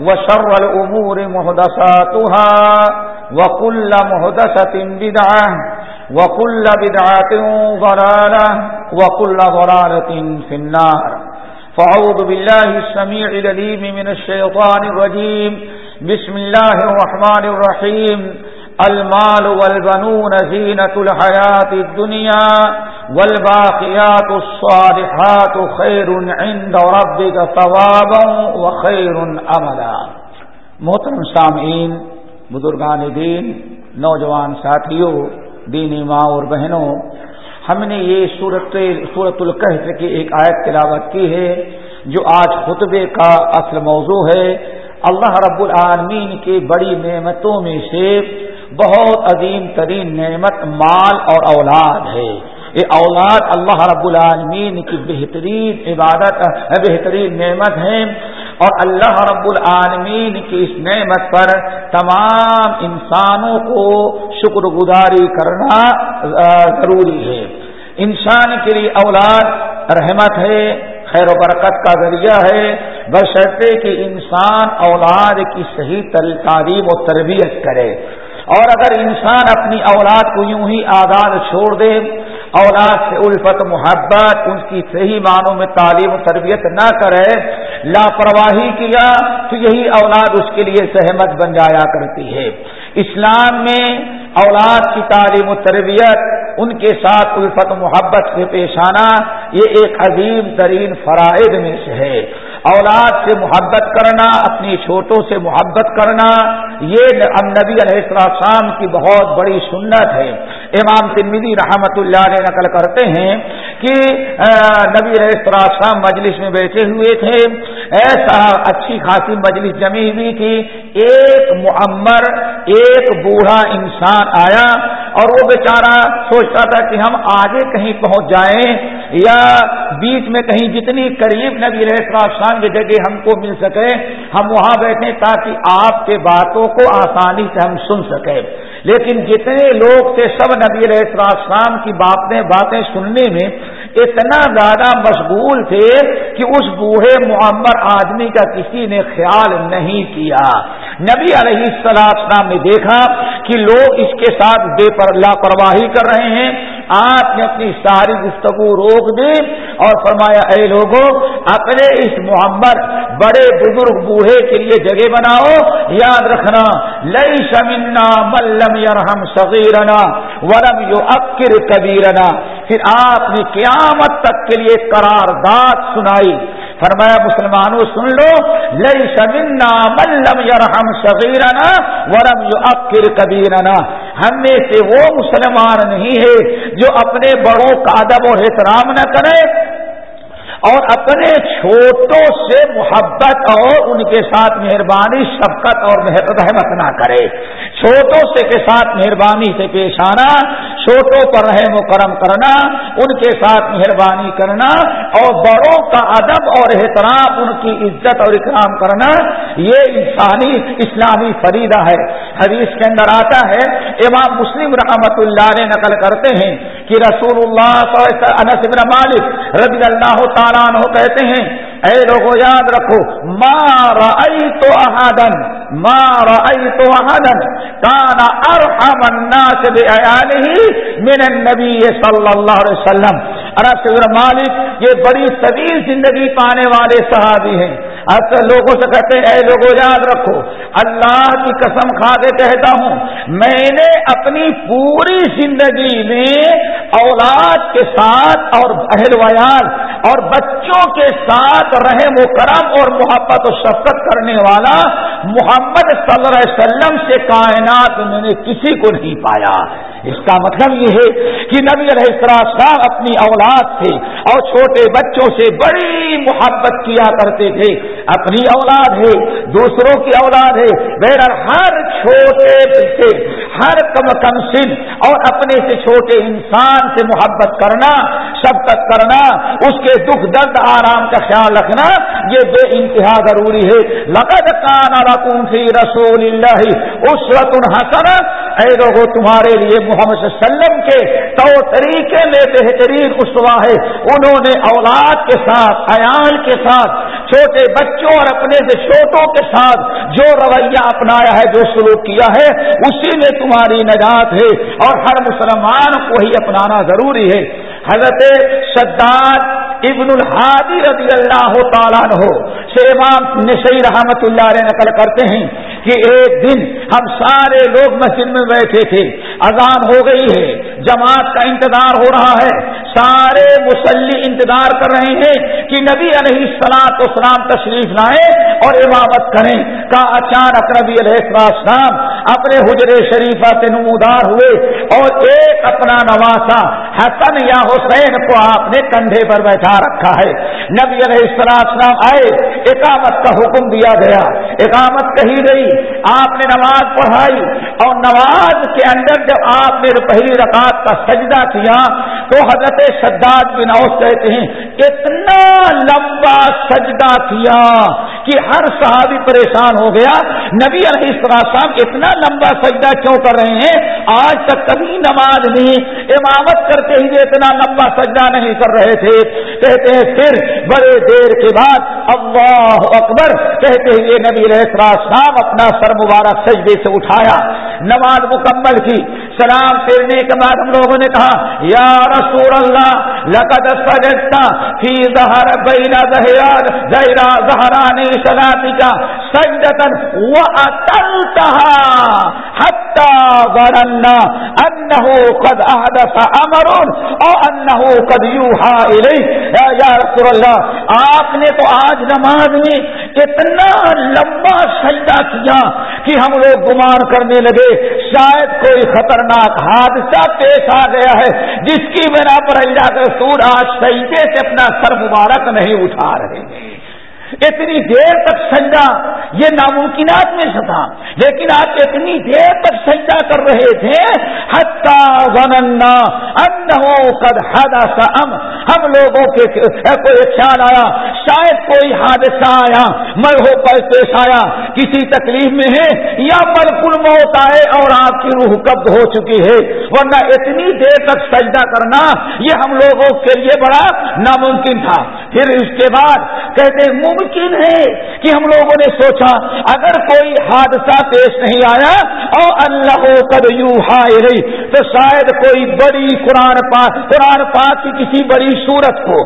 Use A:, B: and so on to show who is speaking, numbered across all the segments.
A: وشر الأمور مهدساتها وكل مهدسة بدعة وكل بدعة ضلالة وكل ضلالة في النار. فعوذ بالله السميع لليم من الشيطان الرجيم. بسم الله الرحمن الرحيم. المال والبنون زينة الحياة الدنيا. والباقيات الصالحات خير عند ربك ثوابا وخير عملا. محترم سامعین، بزرگان دین، نوجوان ساتھیوں، دینی ماں اور بہنوں، ہم نے یہ صورت صورت القحط کی ایک آیت تلاوت کی ہے، جو آج خطبے کا اصل موضوع ہے۔ اللہ رب العالمین کی بڑی نعمتوں میں سے بہت عظیم ترین نعمت مال اور اولاد ہے۔ یہ اولاد، اللہ رب العالمین کی بہترین عبادت بہترین نعمت ہے اور اللہ رب العالمین کی اس نعمت پر تمام انسانوں کو شکر گزاری کرنا ضروری ہے۔ انسان کے لیے اولاد رحمت ہے، خیر و برکت کا ذریعہ ہے۔ بشرطے کہ انسان اولاد کی صحیح تعلیم و تربیت کرے۔ اور اگر انسان اپنی اولاد کو یوں ہی آزاد چھوڑ دے اولاد سے الفت محبت ان کی صحیح معنوں میں تعلیم و تربیت نہ کرے، لاپرواہی کیا تو یہی اولاد اس کے لیے سہمت بن جایا کرتی ہے۔ اسلام میں اولاد کی تعلیم و تربیت، ان کے ساتھ الفت محبت سے پیش آنا، یہ ایک عظیم ترین فرائض میں سے ہے۔ اولاد سے محبت کرنا، اپنی چھوٹوں سے محبت کرنا، یہ نبی علیہ السلام کی بہت بڑی سنت ہے۔ امام تنویدی رحمت اللہ نے نقل کرتے ہیں کہ نبی علیہ السلام مجلس میں بیٹھے ہوئے تھے۔ ایسا اچھی خاصی مجلس جمی ہوئی تھی ایک معمر، ایک بوڑھا انسان آیا اور وہ بیچارہ سوچتا تھا کہ ہم آگے کہیں پہنچ جائیں یا بیچ میں کہیں جتنی قریب نبی علیہ السلام کی جگہ ہم کو مل سکے، ہم وہاں بیٹھیں تاکہ آپ کے باتوں کو آسانی سے ہم سن سکیں۔ لیکن جتنے لوگ تھے سب نبی علیہ السلام کی باتیں باتیں سننے میں اتنا زیادہ مشغول تھے کہ اس بوڑھے معمر آدمی کا کسی نے خیال نہیں کیا۔ نبی علیہ السلام نے دیکھا کہ لوگ اس کے ساتھ بے پر، لاپرواہی کر رہے ہیں۔ آپ نے اپنی ساری گفتگو روک دی اور فرمایا، اے لوگوں، اپنے اس محمد بڑے بزرگ بوڑھے کے لیے جگہ بناؤ۔ یاد رکھنا لئی شمنا ملم یرحم صغیرنا ورم یو اکر کبیرنا۔ پھر آپ نے قیامت تک کے لیے قرار داد سنائی۔ فرمایا، مسلمانوں، سن لو لئی شمنا ملم یرحم شبیرنا ورم یو اکر کبیرنا ہم میں سے وہ مسلمان نہیں ہے جو اپنے بڑوں کا ادب و احترام نہ کرے اور اپنے چھوٹوں سے محبت اور ان کے ساتھ مہربانی، شفقت اور رحمت نہ کرے۔ چھوٹوں سے کے ساتھ مہربانی سے پیش آنا، چھوٹوں پر رحم و کرم کرنا، ان کے ساتھ مہربانی کرنا اور بڑوں کا ادب اور احترام، ان کی عزت اور اکرام کرنا، یہ انسانی اسلامی فریدہ ہے۔ حدیث کے اندر آتا ہے، امام مسلم رحمت اللہ نے نقل کرتے ہیں کہ رسول اللہ انس بن مالک رضی اللہ تعالیٰ عنہ کہتے ہیں، اے لوگو یاد رکھو مار تو احادن مار تو احادن کانا ارحم الناس بعیاله من النبی صلی اللہ علیہ وسلم. عرب مالک یہ بڑی طویل زندگی پانے والے صحابی ہیں۔ اکثر لوگوں سے کہتے ہیں، اے لوگوں یاد رکھو، اللہ کی قسم کھا کے کہتا ہوں، میں نے اپنی پوری زندگی میں اولاد کے ساتھ اور اہل ویال اور بچوں کے ساتھ رحم و کرم اور محبت و شفقت کرنے والا محمد صلی اللہ علیہ وسلم سے کائنات میں نے کسی کو نہیں پایا۔ اس کا مطلب یہ ہے کہ نبی علیہ السلام اپنی اولاد سے اور چھوٹے بچوں سے بڑی محبت کیا کرتے تھے۔ اپنی اولاد ہے، دوسروں کی اولاد ہے۔ بہر ہر چھوٹے سے ہر کم کم سن اور اپنے سے چھوٹے انسان سے محبت کرنا شبکت کرنا، اس کے دکھ درد آرام کا خیال رکھنا، یہ بے انتہا ضروری ہے۔ لقد کان رقم فی رسول اللہ اس وقت حسن اے لوگوں تمہارے لیے محمد صلی اللہ علیہ وسلم کے تو طریقے میں بہترین اسوا ہے۔ انہوں نے اولاد کے ساتھ، عیال کے ساتھ، چھوٹے بچوں اور اپنے سے چھوٹوں کے ساتھ جو رویہ اپنایا ہے، جو سلوک کیا ہے، اسی میں تمہاری نجات ہے۔ اور ہر مسلمان کو ہی اپنانا ضروری ہے۔ حضرت شداد ابن الحادی رضی اللہ تعالیٰ ہو امام نشی رحمت اللہ علیہ نقل کرتے ہیں کہ ایک دن ہم سارے لوگ مسجد میں بیٹھے تھے، اذان ہو گئی ہے، جماعت کا انتظار ہو رہا ہے۔ سارے مسلی انتظار کر رہے ہیں کہ نبی علیہ السلام اسلام تشریف لائیں اور امامت کریں۔ کا اچانک نبی علیہ السلام اپنے حجر شریفہ سے نمودار ہوئے اور ایک اپنا نواسا حسن یا حسین کو آپ نے کندھے پر بیٹھا رکھا ہے۔ نبی علیہ السلام آئے، اقامت کا حکم دیا گیا۔ اقامت کہی گئی، آپ نے نماز پڑھائی اور نماز کے اندر جب آپ نے پہلی رکعت کا سجدہ کیا تو حضرت شداد بن اوس کہتے ہیں، اتنا لمبا سجدہ کیا کہ ہر صحابی پریشان ہو گیا۔ نبی علیہ السلام اتنا لمبا سجدہ کیوں کر رہے ہیں؟ آج تک کبھی نماز نہیں، امامت کرتے ہی اتنا لمبا سجدہ نہیں کر رہے تھے۔ کہتے ہیں پھر بڑے دیر کے بعد اللہ اکبر، کہتے ہیں نبی علیہ السلام اپنا سر مبارک سجدے سے اٹھایا۔ نماز مکمل کی، سلام پھیرنے کے بعد ہم لوگوں نے کہا، یا رسول اللہ لقد سجدتا فی ظہر بین ظہران زہرا زہرانی سلاتی کا سجدتن وَأَتَلْتَهَا حَتَّى ظَرَنَّا أَنَّهُ قَدْ أَحْدَثَ أَمَرٌ او أَنَّهُ قَدْ يُوحَا إِلَيْهِ. یا رسول اللہ آپ نے تو آج نماز میں اتنا لمبا سجدہ کیا کہ ہم لوگ گمان کرنے لگے، شاید کوئی خطرناک حادثہ پیش آ گیا ہے، جس کی بنا پر اللہ کے رسول آج سجدے سے اپنا سر مبارک نہیں اٹھا رہے۔ ہیں اتنی دیر تک سجدہ، یہ ناممکنات میں سے تھا۔ لیکن آپ اتنی دیر تک سجدہ کر رہے تھے ام۔ ہم لوگوں کے کوئی خیال آیا، شاید کوئی حادثہ آیا، مرہو پر پیش آیا، کسی تکلیف میں ہے، یا ملکل موت آئے اور آپ کی روح قبض ہو چکی ہے۔ ورنہ اتنی دیر تک سجدہ کرنا، یہ ہم لوگوں کے لیے بڑا ناممکن تھا۔ پھر اس کے بعد کہتے ممکن ہے کہ ہم لوگوں نے سوچا، اگر کوئی حادثہ پیش نہیں آیا اور اللہ کد یو ہائے تو شاید کوئی بڑی قرآن پاک قرآن پاک کی کسی بڑی صورت کو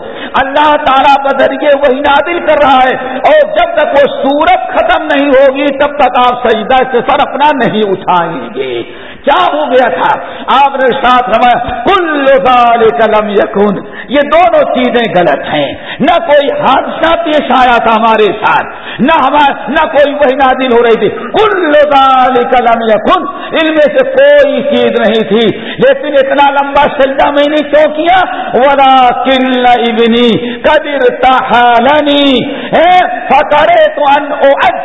A: اللہ تعالیٰ بدریے وہی نادل کر رہا ہے۔ اور جب تک وہ صورت ختم نہیں ہوگی، تب تک آپ سجدہ سے سر اپنا نہیں اٹھائیں گے۔ کیا ہو گیا تھا؟ آپ نے ساتھ کل قلم یقون یہ دونوں چیزیں غلط ہیں۔ نہ کوئی حادثہ پیش آیا تھا ہمارے ساتھ، نہ ہمارا نہ کوئی وہی نازل ہو رہی تھی۔ کل قلم یقون ان میں سے کوئی چیز نہیں تھی۔ لیکن اتنا لمبا سجدہ میں نے کیوں کیا؟ ولا کل ابنی کبر تحالنی فکرے تو ان او اج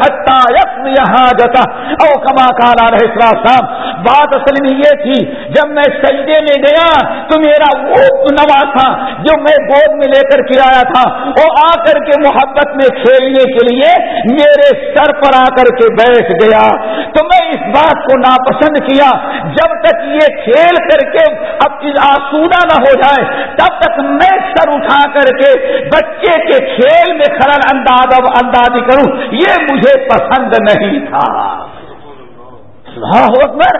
A: حتا یہاں جتا او کما کالا رہے صاحب بات اصل میں یہ تھی، جب میں سجدے میں گیا تو میرا وہ نوا تھا جو میں گود میں لے کر کے تھا۔ وہ آ کر کے محبت میں کھیلنے کے لیے میرے سر پر آ کر کے بیٹھ گیا۔ تو میں اس بات کو ناپسند کیا، جب تک یہ کھیل کر کے اب آسودہ نہ ہو جائے، تب تک میں سر اٹھا کر کے بچے کے کھیل میں خرل انداز اندازی کروں، یہ مجھے پسند نہیں تھا۔ اکبر،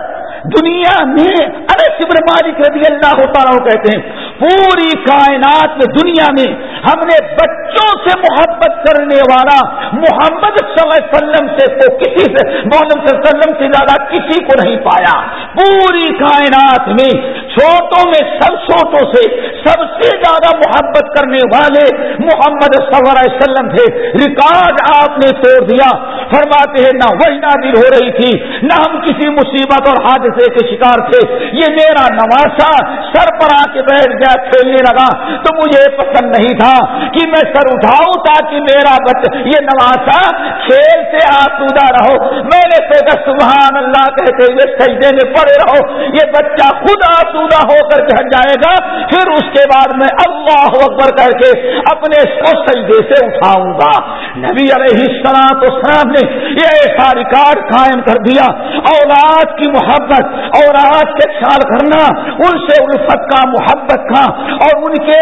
A: دنیا میں ارے سبر مالک رضی اللہ تعالیٰ کہتے ہیں پوری کائنات میں دنیا میں ہم نے بچوں سے محبت کرنے والا محمد صلی اللہ علیہ وسلم سے تو کسی سے محمد صلی اللہ علیہ وسلم سے زیادہ کسی کو نہیں پایا۔ پوری کائنات میں چھوٹوں میں سب چھوٹوں سے سب سے زیادہ محبت کرنے والے محمد صلی اللہ علیہ وسلم تھے۔ ریکارڈ آپ نے توڑ دیا۔ فرماتے ہیں، نہ وہی نادر ہو رہی تھی، نہ ہم کسی مصیبت اور حادثے کے شکار تھے۔ یہ میرا نواسا، سر پر آ کے بیٹھ گیا کھیلنے لگا تو مجھے پسند نہیں تھا کہ میں سر اٹھاؤں تاکہ میرا بچہ یہ نواسا کھیل سے آسودہ رہو۔ میں نے سوچا، سبحان اللہ کہتے ہوئے سجدے میں پڑے رہو۔ یہ بچہ خود آسودہ ہو کر کے جائے گا، پھر اس کے بعد میں اللہ اکبر کر کے اپنے کو سجدے سے اٹھاؤں گا۔ نبی علیہ السلام تو صاحب نے یہ ایسا ریکارڈ قائم کر دیا، اولاد کی محبت، اولاد کے خیال کرنا، ان سے الفت کا محبت کا اور ان کے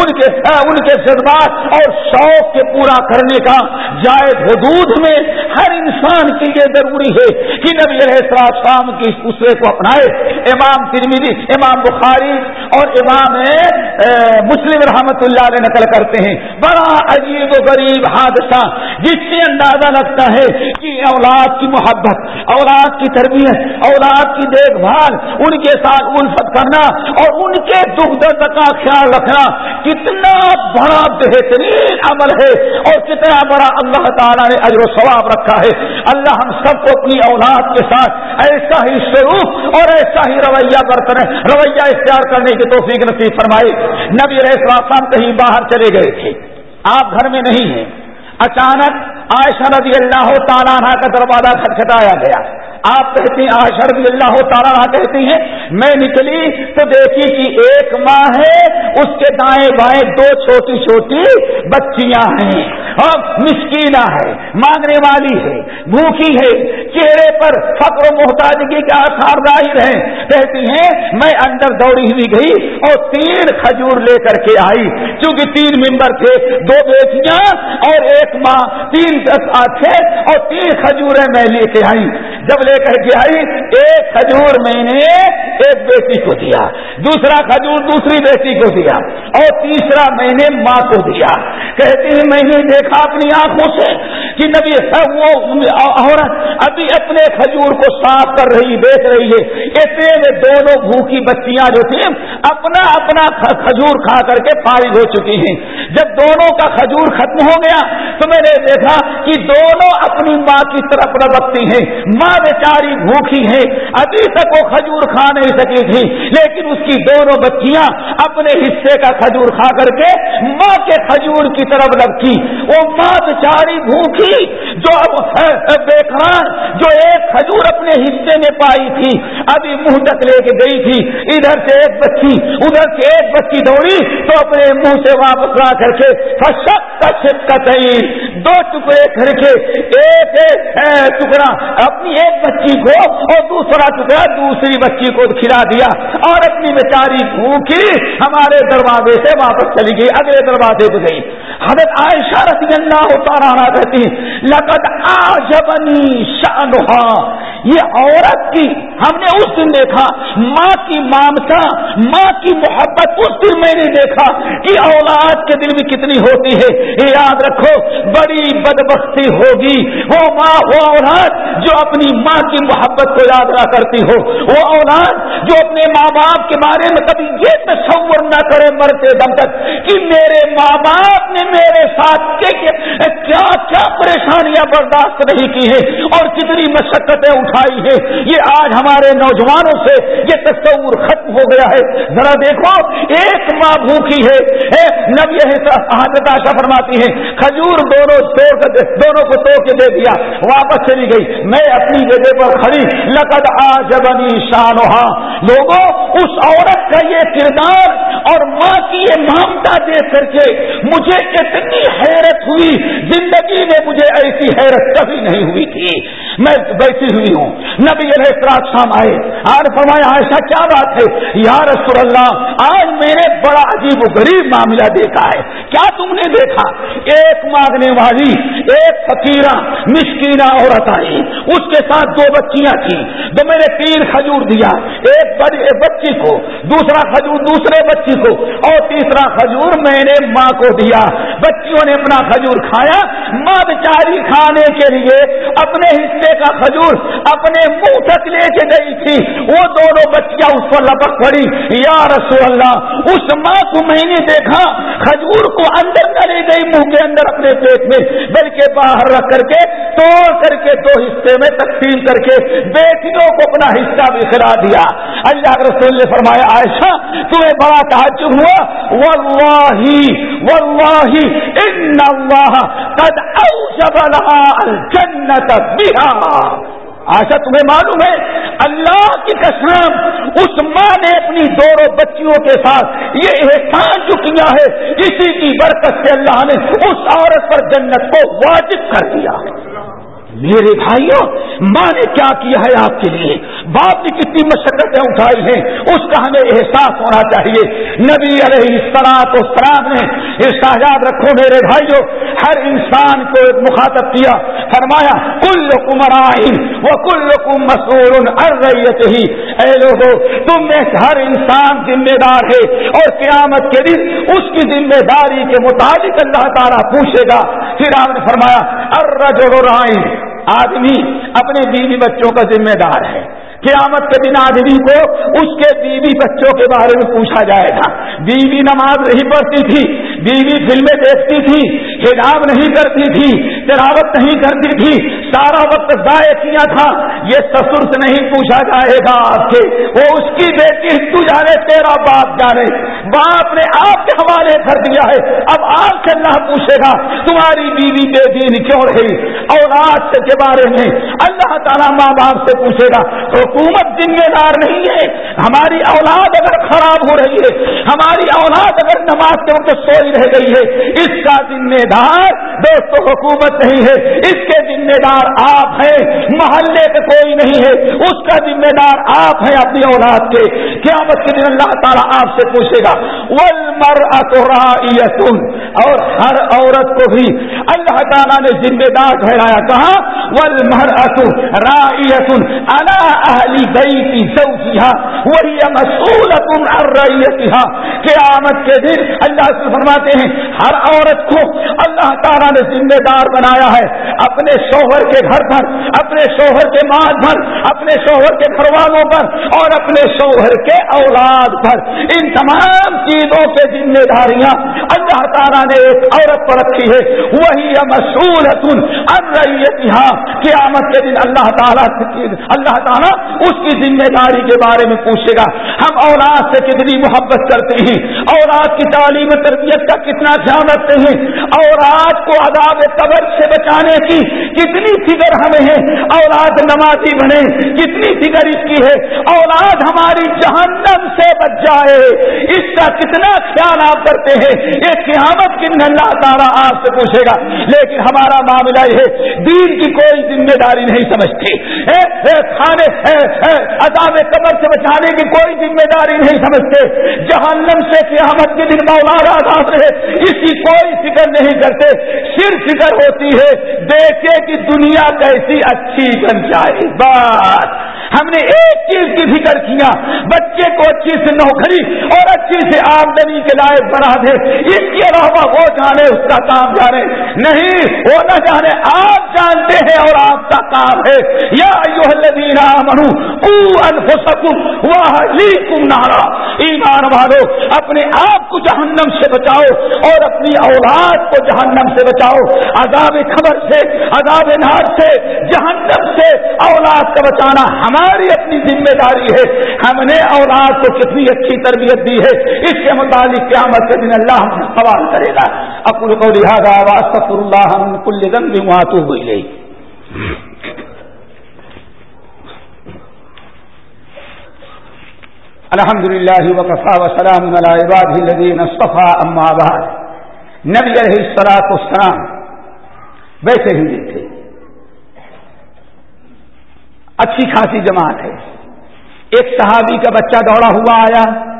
A: ان کے ان کے جذبات اور شوق کے پورا کرنے کا جائز حدود میں ہر انسان کے لیے ضروری ہے کہ نبی علیہ شام کی دوسرے کو اپنائے۔ امام ترمیری امام بخاری اور امام مسلم رحمت اللہ علیہ نقل کرتے ہیں۔ بڑا عجیب و غریب حادثہ جس سے اندازہ لگتا ہے کہ اولاد کی محبت، اولاد کی تربیت، اولاد کی دیکھ بھال، ان کے ساتھ الفت کرنا اور ان کے دکھ درد کا خیال رکھنا کتنا بڑا بہترین عمل ہے اور کتنا بڑا اللہ تعالیٰ نے اجر و ثواب رکھا ہے۔ اللہ ہم سب کو اپنی اولاد کے ساتھ ایسا ہی سروپ اور ایسا ہی رویہ برتن رویہ اختیار کرنے کی توفیق نصیب فرمائی نبی السلام کہیں باہر چلے گئے تھے۔ آپ گھر میں نہیں ہیں۔ اچانک عائشہ رضی اللہ تعالیٰ کا دروازہ کھٹکھٹایا گیا۔ آپ کہتے ہیں آشر بھی اللہ تعالیٰ کہتی ہیں، میں نکلی تو دیکھی کہ ایک ماں ہے، اس کے دائیں بائیں دو چھوٹی چھوٹی بچیاں ہیں۔ اور مسکینہ ہے، مانگنے والی ہے، بھوکی ہے، چہرے پر فقر و محتاجگی کے آثار ظاہر ہیں۔ کہتی ہیں، میں اندر دوڑی ہوئی گئی اور تین کھجور لے کر کے آئی۔ چونکہ تین ممبر تھے، دو بیٹیاں اور ایک ماں، تین تھے اور تین کھجوریں میں لے کے آئی جب لے کر کے آئی، ایک کھجور میں نے ایک بیٹی کو دیا، دوسرا کھجور دوسری بیٹی کو دیا اور تیسرا میں نے ماں کو دیا۔ کہتی ہیں، میں نے دیکھا اپنی آنکھوں سے کہ نبی وہ عورت ابھی اپنے کھجور کو صاف کر رہی، بیچ رہی ہے۔ اتنے میں دونوں بھوکی بچیاں جو تھیں، اپنا اپنا کھجور کھا کر کے فارغ ہو چکی ہیں۔ جب دونوں کا کھجور ختم ہو گیا تو میں نے دیکھا کہ دونوں اپنی ماں کی طرف ربکتی ہیں۔ ماں بیچاری بھوکی ہے ابھی تک وہ کھجور کھا نہیں سکی تھی، لیکن اس کی دونوں بچیاں اپنے حصے کا کھجور کھا کر کے ماں کے کھجور کی طرف لگتی وہ ماں بیچاری بھوکی جو بیکار جو ایک کھجور اپنے حصے میں پائی تھی، ابھی منہ تک لے کے گئی تھی۔ ادھر سے ایک بچی، ادھر سے ایک بچی دوڑی تو اپنے منہ سے واپس لا کر کے دو ٹکڑے کر کے، ایک ٹکڑا، اپنی ایک بچی کو اور دوسرا ٹکڑا دوسری بچی کو کھلا دیا اور اپنی بیچاری بھوکی ہمارے دروازے سے واپس چلی گئی، اگلے دروازے پہ گئی۔ حضرت عائشہ رضی اللہ تعالیٰ کہتی، لقد آجبنی شانہا یہ عورت کی ہم نے اس دن دیکھا، ماں کی مامتا، ماں کی محبت، اس دن میں نے دیکھا کہ اولاد کے دل میں کتنی ہوتی ہے۔ یہ یاد رکھو، بڑی بدبختی ہوگی۔ وہ ماں، وہ اولاد جو اپنی ماں کی محبت کو یاد نہ کرتی ہو۔ وہ اولاد جو اپنے ماں باپ کے بارے میں کبھی یہ تصور نہ کرے مرتے دم تک کہ میرے ماں باپ نے میرے ساتھ کیا کیا پریشانیاں برداشت نہیں کی ہیں اور کتنی مشقتیں اٹھا اٹھائی ہے۔ یہ آج ہمارے نوجوانوں سے یہ تصور ختم ہو گیا ہے۔ ذرا دیکھو، ایک ماں بھوکی ہے۔ نبی حضرت آشا فرماتی ہے کھجور دونوں توڑ دونوں کو توڑ کے دے دیا، واپس چلی گئی۔ میں اپنی جگہ پر کھڑی، لقد آ جبنی شانوہا لوگوں، اس عورت کا یہ کردار اور ماں کی یہ مامتا دیکھ کر کے مجھے اتنی حیرت ہوئی، زندگی میں مجھے ایسی حیرت کبھی نہیں ہوئی تھی۔ میں بیٹھی ہوئی ہوں۔ نبی علیہ السلام شام آئے۔ آج فرمایا ایسا کیا بات ہے؟ یا رسول اللہ، آج میں نے بڑا عجیب و غریب معاملہ دیکھا ہے۔ کیا تم نے دیکھا؟ ایک مانگنے والی، ایک فقیرہ، مسکینہ عورت آئی۔ اس کے ساتھ دو بچیاں تھیں۔ تو میں نے تین کھجور دیا۔ ایک بڑی بچی کو، دوسرا کھجور، دوسرے بچی کو۔ اور تیسرا کھجور میں نے ماں کو دیا۔ بچیوں نے اپنا کھجور کھایا۔ ماں بچاری کھانے کے لیے اپنے حصے کا کھجور اپنے منہ تک لے کے گئی تھی۔ وہ دونوں بچیاں اس پر لپک پڑی۔ یا رسول اللہ، اس ماں کو میں نے دیکھا۔ کھجور کو اندر نہ لے گئی، منہ کے اندر اپنے پیٹ میں، بلکہ باہر رکھ کر کے توڑ کر کے دو حصے میں تقسیم کر کے بیٹیوں کو اپنا حصہ بکھرا دیا۔ اللہ رسول نے فرمایا، عائشہ، تمہیں بڑا تعجب ہوا واللہ واللہ ان اللہ قد اوجب لها الجنت بها۔ آشا، تمہیں معلوم ہے، اللہ کی قسم اس ماں نے اپنی دونوں بچیوں کے ساتھ یہ احسان جو کیا ہے، اسی کی برکت سے اللہ نے اس عورت پر جنت کو واجب کر دیا۔ میرے بھائیوں ماں نے کیا کیا ہے آپ کے لیے؟ باپ نے کتنی مشقتیں اٹھائی ہیں، اس کا ہمیں احساس ہونا چاہیے۔ نبی علیہ سرات و سراب نے احساس رکھو میرے بھائیوں ہر انسان کو ایک مخاطب کیا، فرمایا کل کمرائن وہ کل کم مسور ارت ہی اے لوگوں تم میں ہر انسان ذمہ دار ہے اور قیامت کے دن اس کی ذمہ داری کے مطابق اللہ تعالیٰ پوچھے گا۔ پھر آپ نے فرمایا ارجو رائی آدمی اپنے بیوی بچوں کا ذمہ دار ہے۔ قیامت کے دن آدمی کو اس کے بیوی بچوں کے بارے میں پوچھا جائے گا۔ بیوی نماز نہیں پڑھتی تھی، بیوی فلمیں دیکھتی تھی، حجاب نہیں کرتی تھی، تلاوت نہیں کرتی تھی، سارا وقت ضائع کیا تھا۔ یہ سسر سے نہیں پوچھا جائے گا آپ کے وہ اس کی بیٹی، تو جانے تیرا باپ جانے۔ باپ نے آپ کے حوالے کر دیا ہے۔ اب آپ سے اللہ پوچھے گا، تمہاری بیوی بے دین کیوں رہی؟ اولاد کے بارے میں اللہ تعالیٰ ماں باپ سے پوچھے گا۔ تو حکومت ذمہ دار نہیں ہے۔ ہماری اولاد اگر خراب ہو رہی ہے، ہماری اولاد اگر نماز کے وقت سوئی رہ گئی ہے، اس کا ذمہ دار دوستوں حکومت نہیں ہے۔ اس کے ذمہ دار آپ ہیں، محلے کے کوئی نہیں ہے۔ اس کا ذمہ دار آپ ہیں اپنی اولاد کے۔ قیامت کے دن اللہ تعالیٰ آپ سے پوچھے گا ولمر اترا اور ہر عورت کو بھی اللہ تعالیٰ نے ذمہ دار ٹھہرایا کہا ولمر اترا اللہ بیتی زوجها، وهي مسئولة عن رعیتها قیامت کے دن اللہ سے فرماتے ہیں، ہر عورت کو اللہ تعالیٰ نے ذمہ دار بنایا ہے۔ اپنے شوہر کے گھر پر، اپنے شوہر کے ماں پر، اپنے شوہر کے گھر والوں پر، اور اپنے شوہر کے اولاد پر۔ ان تمام چیزوں کے ذمہ داریاں اللہ تعالیٰ نے ایک عورت پر رکھی ہے۔ وہی مسولت ان رعیتها۔ قیامت کے دن اللہ تعالیٰ اللہ تعالیٰ اس کی ذمہ داری کے بارے میں پوچھے گا، ہم اولاد سے کتنی محبت کرتے ہیں، اولاد کی تعلیم تربیت کا کتنا خیال رکھتے ہیں، اولاد کو عذاب قبر سے بچانے کی کتنی فکر ہمیں ہے، اولاد نمازی بنے، کتنی فکر اس کی ہے، اولاد ہماری جہنم سے بچ جائے، اس کا کتنا خیال آپ کرتے ہیں، یہ قیامت کی اللہ تعالیٰ آپ سے پوچھے گا۔ لیکن ہمارا معاملہ یہ ہے، دین کی کوئی ذمہ داری نہیں سمجھتی۔ کھانے عذاب قبر سے بچانے کی کوئی ذمہ داری نہیں سمجھتے۔ جہنم سے قیامت کے دن مولا آزاد رہے۔ اس کی کوئی فکر نہیں کرتے۔ صرف فکر ہوتی ہے، دیکھے کہ دنیا کیسی اچھی بن جائے۔ بات ہم نے ایک چیز کی فکر کیا۔ بچے کو اچھی سے نوکری اور اچھی سے آمدنی کے لائق بنا دے۔ اس کے علاوہ وہ جانے اس کا کام جانے۔ نہیں، وہ نہ جانے۔ آپ جانتے ہیں اور آپ کا کام ہے۔ یا منو نارا. ایمان والو، اپنے آپ کو جہنم سے بچاؤ اور اپنی اولاد کو جہنم سے بچاؤ. عذاب خبر سے، عذاب نار سے، جہنم سے اولاد کا بچانا ہماری اپنی ذمہ داری ہے. ہم نے اولاد کو کتنی اچھی تربیت دی ہے، اس کے متعلق قیامت کے دن اللہ ہم سوال کرے گا. اکل کو لہٰذا واسطر اللہ کل دن بھی وہاں تو ہوئی گئی الحمد للہ وقفا وسلام الدین صفا اما بعد. نبی علیہ السلاط السلام ویسے ہی تھے اچھی خاصی جماعت ہے۔ ایک صحابی کا بچہ دوڑا ہوا آیا۔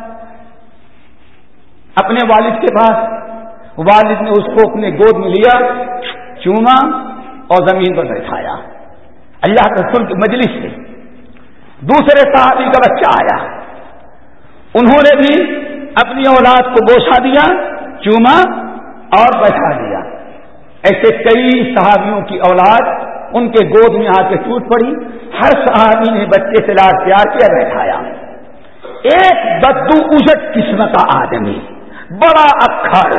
A: اپنے والد کے پاس، والد نے اس کو اپنے گود میں لیا، چوما اور زمین پر بیٹھایا۔ اللہ کے رسول کی مجلس سے دوسرے صحابی کا بچہ آیا۔ انہوں نے بھی اپنی اولاد کو بوسا دیا، چوما اور بیٹھا دیا۔ ایسے کئی صحابیوں کی اولاد ان کے گود میں آ کے ٹوٹ پڑی۔ ہر صحابی نے بچے سے لاڈ پیار کیا، بیٹھایا۔ ایک بدو اجٹ قسم کا آدمی، بڑا اکھڑ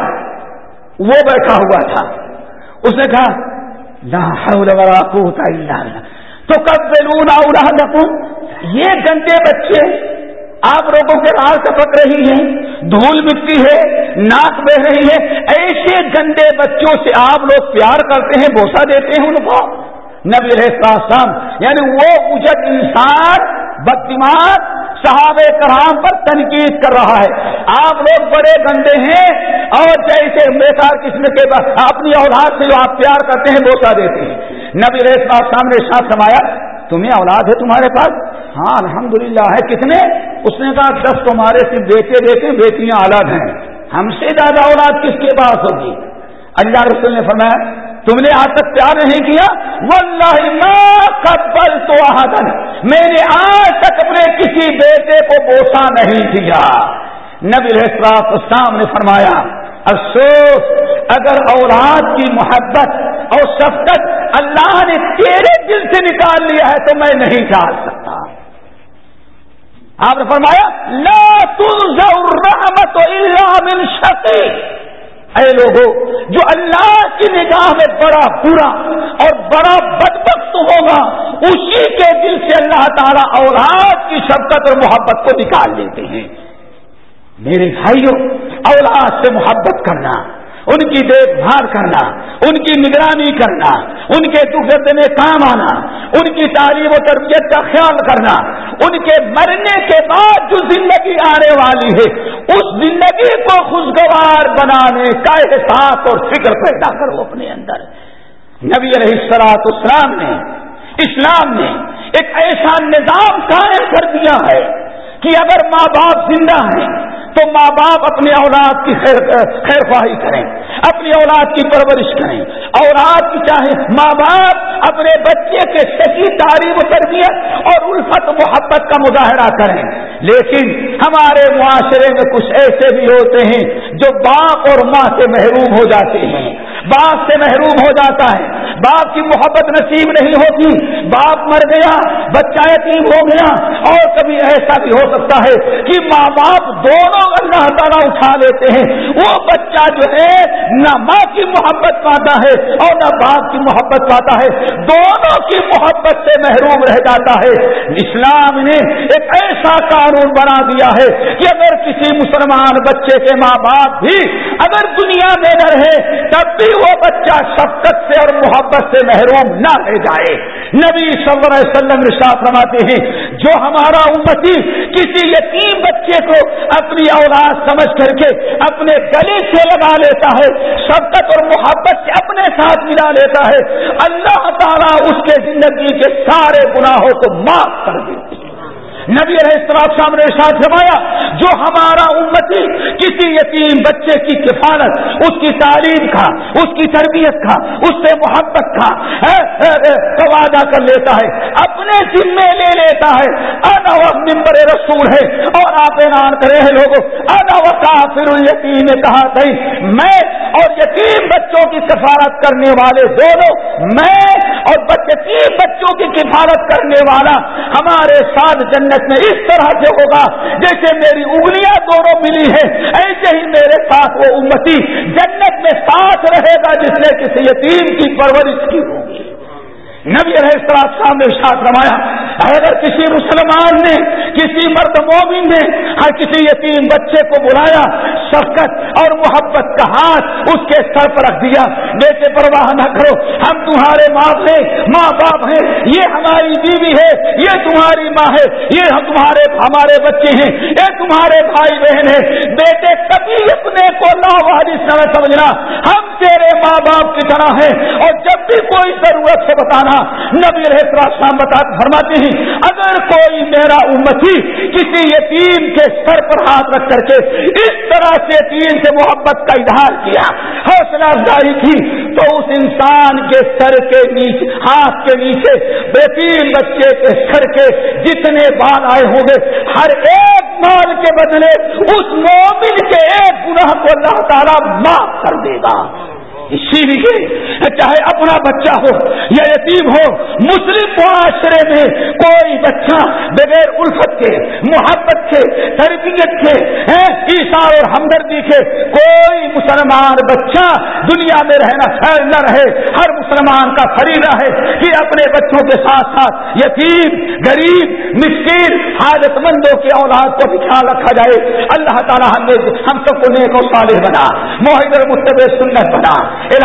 A: وہ بیٹھا ہوا تھا۔ اس نے کہا، لا حول ولا قوت الا بالله تو کب بلونا اولادکم۔ یہ گندے بچے آپ لوگوں کے راہ پک رہی ہیں، دھول مٹی ہے، ناک بہ رہی ہے، ایسے گندے بچوں سے آپ لوگ پیار کرتے ہیں بوسا دیتے ہیں ان کو۔ نبی رحسام یعنی وہ اجت انسان بدماغ صحابہ کرام پر تنقید کر رہا ہے۔ آپ لوگ بڑے گندے ہیں اور جیسے بیکار قسم کے اپنی اولاد سے جو آپ پیار کرتے ہیں بوسا دیتے ہیں۔ نبی رحص سامنے ساتھ سمایا تمہیں اولاد ہے تمہارے پاس؟ ہاں الحمدللہ ہے۔ کتنے؟ اس نے کہا، دس تمہارے صرف بیٹے بیٹے، بیٹیاں الگ ہیں۔ ہم سے زیادہ اولاد کس کے پاس ہوگی؟ اللہ رسول نے فرمایا، تم نے آج تک پیار نہیں کیا؟ واللہ ما قبل تو میں نے آج تک اپنے کسی بیٹے کو بوسا نہیں دیا نبی السلام نے فرمایا، افسوس، اگر اولاد کی محبت اور شفقت اللہ نے تیرے دل سے نکال لیا ہے تو میں نہیں ڈال سکتا۔ آپ نے فرمایا، لا الرحمت الا من شقی اے لوگوں جو اللہ کی نگاہ میں بڑا برا اور بڑا بدبخت ہوگا، اسی کے دل سے اللہ تعالیٰ اولاد کی شبکت اور محبت کو نکال لیتے ہیں۔ میرے بھائیوں، اولاد سے محبت کرنا ان کی دیکھ بھال کرنا، ان کی نگرانی کرنا، ان کے دکھ میں کام آنا، ان کی تعلیم و تربیت کا خیال کرنا، ان کے مرنے کے بعد جو زندگی آنے والی ہے، اس زندگی کو خوشگوار بنانے کا احساس اور فکر پیدا کرو اپنے اندر۔ نبی علیہ السلاط اسلام نے اسلام نے ایک ایسا نظام قائم کر دیا ہے کہ اگر ماں باپ زندہ ہیں تو ماں باپ اپنے اولاد کی خیر خیر خواہی کریں، اپنی اولاد کی پرورش کریں۔ اولاد کی چاہے ماں باپ اپنے بچے کے صحیح تعلیم تربیت اور الفت، محبت کا مظاہرہ کریں۔ لیکن ہمارے معاشرے میں کچھ ایسے بھی ہوتے ہیں جو باپ اور ماں سے محروم ہو جاتے ہیں۔ باپ سے محروم ہو جاتا ہے۔ باپ کی محبت نصیب نہیں ہوتی، باپ مر گیا، بچہ یتیم ہو گیا، اور کبھی ایسا بھی ہو سکتا ہے کہ ماں باپ دونوں اللہ تعالیٰ اٹھا لیتے ہیں۔ وہ بچہ جو ہے، نہ ماں کی محبت پاتا ہے اور نہ باپ کی محبت پاتا ہے۔ دونوں کی محبت سے محروم رہ جاتا ہے۔ اسلام نے ایک ایسا قانون بنا دیا ہے کہ اگر کسی مسلمان بچے کے ماں باپ بھی اگر دنیا میں نہ رہے، تب بھی وہ بچہ شفقت سے اور محبت سے محروم نہ رہ جائے۔ نبی صلی اللہ علیہ وسلم رشاط رواتے ہیں، جو ہمارا امتی کسی یتیم بچے کو اپنی اولاد سمجھ کر کے اپنے گلے سے لگا لیتا ہے شبقت اور محبت سے اپنے ساتھ ملا لیتا ہے، اللہ تعالیٰ اس کے زندگی کے سارے گناہوں کو معاف کر دیتے نبی علیہ السلام سامنے ساتھ فرمایا، جو ہمارا امتی، کسی یتیم بچے کی کفالت، اس کی تعلیم کا، اس کی تربیت کا، اس سے محبت کا وعدہ کر لیتا ہے، اپنے ذمے لے لیتا ہے، انا ممبر رسول ہے، اور آپ اعلان کرے ہیں لوگوں، انا کافر یتیم نے کہا تھی میں اور یتیم بچوں کی سفارت کرنے والے دونوں، میں اور بچے تین بچوں کی کفالت کرنے والا، ہمارے ساتھ جنت میں اس طرح سے ہوگا جیسے میری انگلیاں دونوں ملی ہیں، ایسے ہی میرے ساتھ وہ امتی جنت میں ساتھ رہے گا جس نے کسی یتیم کی پرورش کی ہوگی۔ نبی علیہ السلام صاحب نے ساتھ روایا اگر کسی مسلمان نے، کسی مرد مومن نے ہر کسی یتیم بچے کو بلایا، شفقت اور محبت کا ہاتھ اس کے سر پر رکھ دیا، بیٹے پرواہ نہ کرو، ہم تمہارے ماں ہیں، ماں باپ ہیں، یہ ہماری بیوی ہے، یہ تمہاری ماں ہے، یہ ہم تمہارے، ہمارے بچے ہیں یہ تمہارے بھائی بہن ہیں، بیٹے کبھی اپنے کو لاوارث نہ سمجھنا، ہم تیرے ماں باپ کی طرح ہیں، اور جب بھی کوئی ضرورت سے بتانا نبی السلام بتا فرماتے ہیں، اگر کوئی میرا امتی کسی یتیم کے سر پر ہاتھ رکھ کر کے اس طرح سے یتیم سے محبت کا اظہار کیا، حوصلہ افزائی کی، تو اس انسان کے سر کے نیچے ہاتھ کے نیچے یتیم بچے کے سر کے جتنے بال آئے ہوں گے، ہر ایک مال کے بدلے اس مومن کے ایک گناہ کو اللہ تعالیٰ معاف کر دے گا۔ اسی لیے چاہے اپنا بچہ ہو یا یتیم ہو، مسلم معاشرے میں کوئی بچہ بغیر الفت کے، محبت کے، تربیت کے ایسار اور ہمدردی کے کوئی مسلمان بچہ دنیا میں رہنا خیر نہ رہے، ہر مسلمان کا فریضہ ہے کہ اپنے بچوں کے ساتھ ساتھ یتیم، غریب، مسکین حاجت مندوں کے اولاد کو بھی خیال رکھا جائے۔ اللہ تعالیٰ ہم نے ہم سب کو نیک و صالح بنا معاہدہ متب سنت بنا۔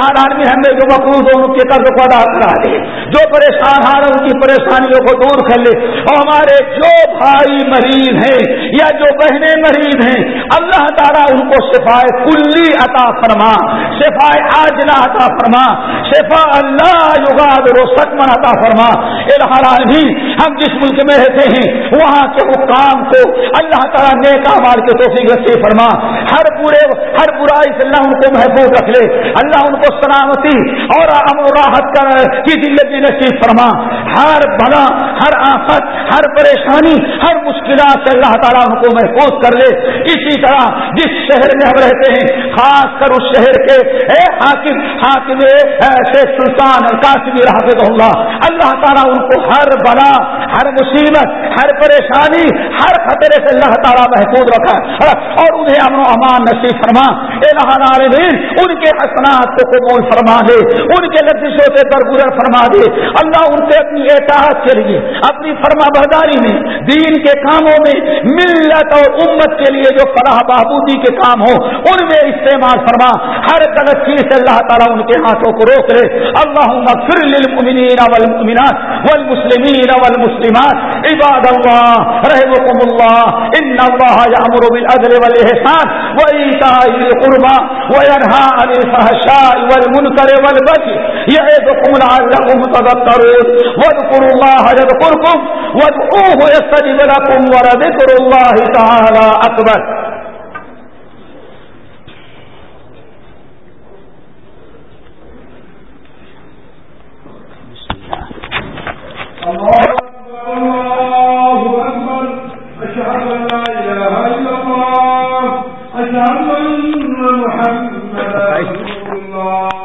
A: عالمی ہم نے جو مقروض ہو، ان کے قرض کو ادا کرا دے جو پریشان ہار ان کی پریشانیوں کو دور کر لے۔ اور ہمارے جو بھائی مریض ہیں یا جو بہنیں مریض ہیں، اللہ تعالیٰ ان کو شفائے کلی عطا فرما، شفائے آجنا عطا فرما شفا اللہ یوگاد رو سکمن عطا فرما۔ العالمی ہم جس ملک میں رہتے ہیں، وہاں کے حکام کو اللہ تعالیٰ نیک مال کے توفیق سے فرما۔ ہر برے ہر برائی سے اللہ ان کو محفوظ رکھ لے۔ اللہ ان کو سلامتی اور راحت کر کی زندگی نصیب فرما۔ ہر بلا ہر آفت، ہر پریشانی، ہر مشکلات سے اللہ تعالیٰ ان کو محفوظ کر لے۔ اسی طرح جس شہر میں ہم رہتے ہیں، خاص کر اس شہر کے، اے حاکم حاکم شیخ سلطان کاشمی حافظ اللہ اللہ تعالیٰ ان کو ہر بلا ہر مصیبت، ہر پریشانی، ہر خطرے سے اللہ تعالیٰ محفوظ رکھا۔ اور انہیں امن و امان نصیب فرما۔ اے العالمین ان کے حسنات کو قبول فرما دے، ان کے لفظوں سے درگزر فرما دے۔ اللہ ان سے اپنی احتیاط کے لیے، اپنی فرما برداری میں، دین کے کاموں میں ملت اور امت کے لیے جو فلاح بہبودی کے کام ہو ان میں استعمال فرما۔ ہر غلط چیز سے اللہ تعالیٰ ان کے ہاتھوں کو روک لے۔ اللہ مغفر للمؤمنین والمؤمنات والمسلمین والمسلمات۔ عباد اللہ رحمكم اللہ۔ ان اللہ یامر بالعدل والاحسان وایتاء القربى وینہا عن الفحشاء۔ والمنكر والبغي يعظكم لعلكم تذكرون واذكروا الله يذكركم وادعوه يستجب لكم ولذكر الله تعالى أكبر